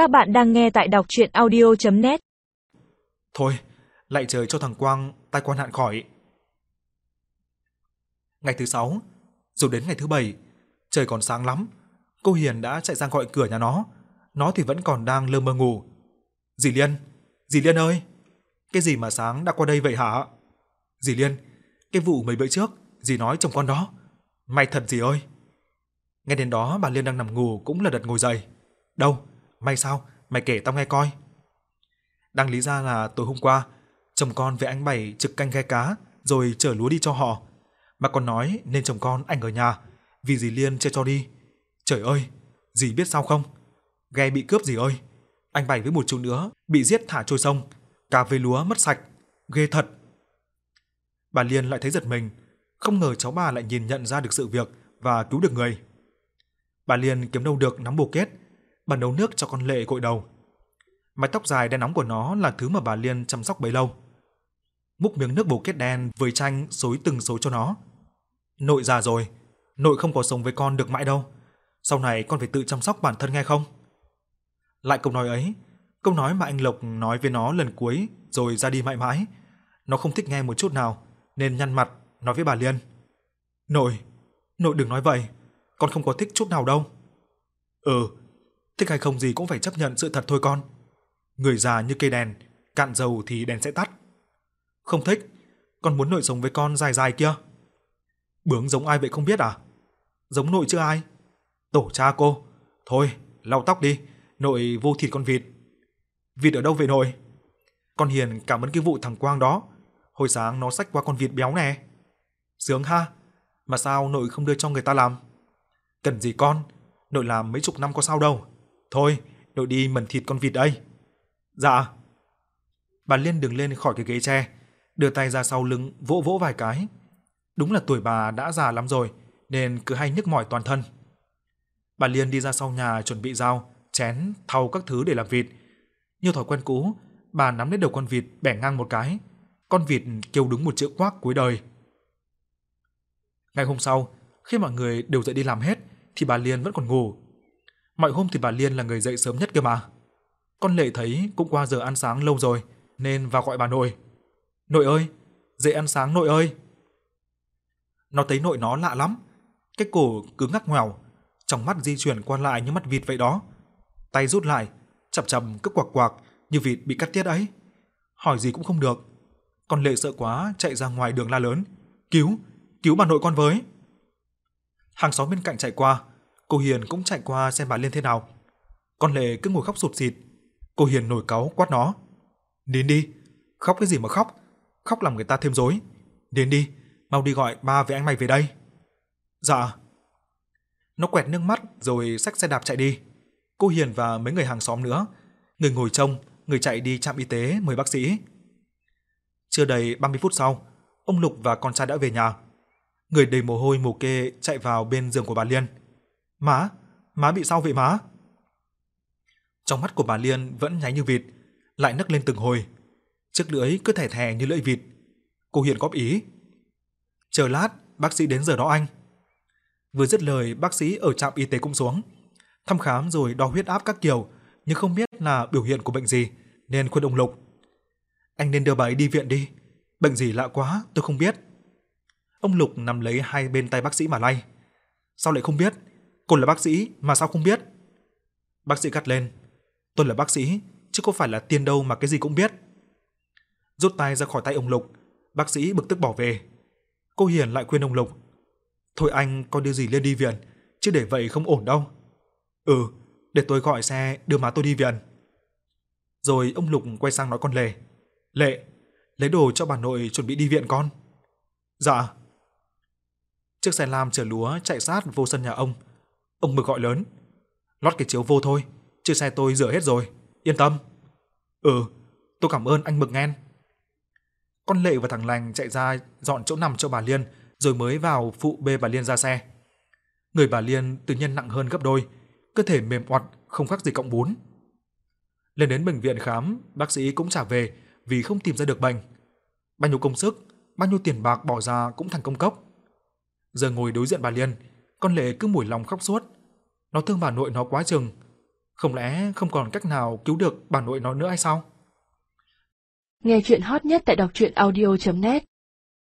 Các bạn đang nghe tại đọc chuyện audio.net Thôi, lại trời cho thằng Quang tai quan hạn khỏi. Ngày thứ sáu, rồi đến ngày thứ bảy, trời còn sáng lắm. Cô Hiền đã chạy ra gọi cửa nhà nó. Nó thì vẫn còn đang lơ mơ ngủ. Dì Liên, dì Liên ơi! Cái gì mà sáng đã qua đây vậy hả? Dì Liên, cái vụ mấy bữa trước, dì nói chồng con đó. May thật dì ơi! Nghe đến đó bà Liên đang nằm ngủ cũng là đật ngồi dậy. Đâu? May sao? Mày kể tao nghe coi. Đang lý ra là tối hôm qua, chồng con với anh Bảy trực canh ghe cá rồi chở lúa đi cho họ. Mà còn nói nên chồng con anh ở nhà vì dì Liên chưa cho đi. Trời ơi, dì biết sao không? Ghe bị cướp dì ơi. Anh Bảy với một chú nữa bị giết thả trôi sông, cả về lúa mất sạch, ghê thật. Bà Liên lại thấy giật mình, không ngờ cháu bà lại nhìn nhận ra được sự việc và cứu được người. Bà Liên kiếm đâu được nắm bồ kết, bà nấu nước cho con lệ gội đầu. Mái tóc dài đen nóng của nó là thứ mà bà Liên chăm sóc bấy lâu. Múc miếng nước bồ kết đen với chanh xối từng xối cho nó. Nội già rồi, nội không có sống với con được mãi đâu. Sau này con phải tự chăm sóc bản thân nghe không? Lại câu nói ấy, câu nói mà anh Lộc nói với nó lần cuối rồi ra đi mãi mãi. Nó không thích nghe một chút nào, nên nhăn mặt nói với bà Liên. Nội, nội đừng nói vậy, con không có thích chút nào đâu. Ừ, thích hay không gì cũng phải chấp nhận sự thật thôi con. Người già như cây đèn, cạn dầu thì đèn sẽ tắt. Không thích, con muốn nội sống với con dài dài kia. Bướng giống ai vậy không biết à? Giống nội chứ ai? Tổ cha cô. Thôi, lau tóc đi, nội vô thịt con vịt. Vịt ở đâu vậy nội? Con Hiền cảm ơn cái vụ thằng Quang đó. Hồi sáng nó xách qua con vịt béo nè. Sướng ha, mà sao nội không đưa cho người ta làm? Cần gì con, nội làm mấy chục năm có sao đâu. Thôi, nội đi mần thịt con vịt đây. Dạ. Bà Liên đứng lên khỏi cái ghế tre, đưa tay ra sau lưng vỗ vỗ vài cái. Đúng là tuổi bà đã già lắm rồi, nên cứ hay nhức mỏi toàn thân. Bà Liên đi ra sau nhà chuẩn bị dao, chén, thau các thứ để làm vịt. Như thói quen cũ, bà nắm lấy đầu con vịt bẻ ngang một cái. Con vịt kêu đứng một chữ quác cuối đời. Ngày hôm sau, khi mọi người đều dậy đi làm hết thì bà Liên vẫn còn ngủ. Mọi hôm thì bà Liên là người dậy sớm nhất cơ mà. Con Lệ thấy cũng qua giờ ăn sáng lâu rồi nên vào gọi bà nội. "Nội ơi, dậy ăn sáng nội ơi." Nó thấy nội nó lạ lắm, cái cổ cứ ngắc ngoèo, trong mắt di chuyển qua lại như mắt vịt vậy đó. Tay rút lại, chậm chậm cứ quạc quạc như vịt bị cắt tiết ấy. Hỏi gì cũng không được. Con Lệ sợ quá chạy ra ngoài đường la lớn, "Cứu, cứu bà nội con với." Hàng xóm bên cạnh chạy qua, cô Hiền cũng chạy qua xem bà Liên thế nào. Con Lệ cứ ngồi khóc sụt sịt. Cô Hiền nổi cáu quát nó. Đến đi, khóc cái gì mà khóc, khóc làm người ta thêm rối. Đến đi, mau đi gọi ba với anh mày về đây. Dạ. Nó quẹt nước mắt rồi xách xe đạp chạy đi. Cô Hiền và mấy người hàng xóm nữa, người ngồi trông, người chạy đi trạm y tế mời bác sĩ. Chưa đầy 30 phút sau, ông Lục và con trai đã về nhà. Người đầy mồ hôi mồ kê chạy vào bên giường của bà Liên. "Má, má bị sao vậy má?" Trong mắt của bà Liên vẫn nháy như vịt, lại nấc lên từng hồi. Chiếc lưỡi cứ thè thè như lưỡi vịt. Cô Hiền góp ý. "Chờ lát, bác sĩ đến giờ đó anh." Vừa dứt lời, bác sĩ ở trạm y tế cũng xuống, thăm khám rồi đo huyết áp các kiểu, nhưng không biết là biểu hiện của bệnh gì, nên khuyên ông Lục. "Anh nên đưa bà ấy đi viện đi, bệnh gì lạ quá, tôi không biết." Ông Lục nắm lấy hai bên tay bác sĩ mà lay. Sao lại không biết? Cô là bác sĩ mà sao không biết? Bác sĩ gắt lên. Tôi là bác sĩ, chứ có phải là tiên đâu mà cái gì cũng biết. Rút tay ra khỏi tay ông Lục, bác sĩ bực tức bỏ về. Cô Hiền lại khuyên ông Lục. Thôi anh có điều gì lên đi viện, chứ để vậy không ổn đâu. Ừ, để tôi gọi xe đưa má tôi đi viện. Rồi ông Lục quay sang nói con Lệ. Lệ, lấy đồ cho bà nội chuẩn bị đi viện con. Dạ. Chiếc xe lam chở lúa chạy sát vô sân nhà ông. Ông mực gọi lớn. Lót cái chiếu vô thôi, chưa xe tôi rửa hết rồi, yên tâm. Ừ, tôi cảm ơn anh Mực nghen. Con Lệ và thằng Lành chạy ra dọn chỗ nằm cho bà Liên, rồi mới vào phụ bê bà Liên ra xe. Người bà Liên tự nhiên nặng hơn gấp đôi, cơ thể mềm oặt không khác gì cộng bún. Lên đến bệnh viện khám, bác sĩ cũng trả về vì không tìm ra được bệnh. Bao nhiêu công sức, bao nhiêu tiền bạc bỏ ra cũng thành công cốc. Giờ ngồi đối diện bà Liên, con Lệ cứ mủi lòng khóc suốt. Nó thương bà nội nó quá chừng. Không lẽ không còn cách nào cứu được bà nội nó nữa hay sao? Nghe chuyện hot nhất tại đọc truyện audio.net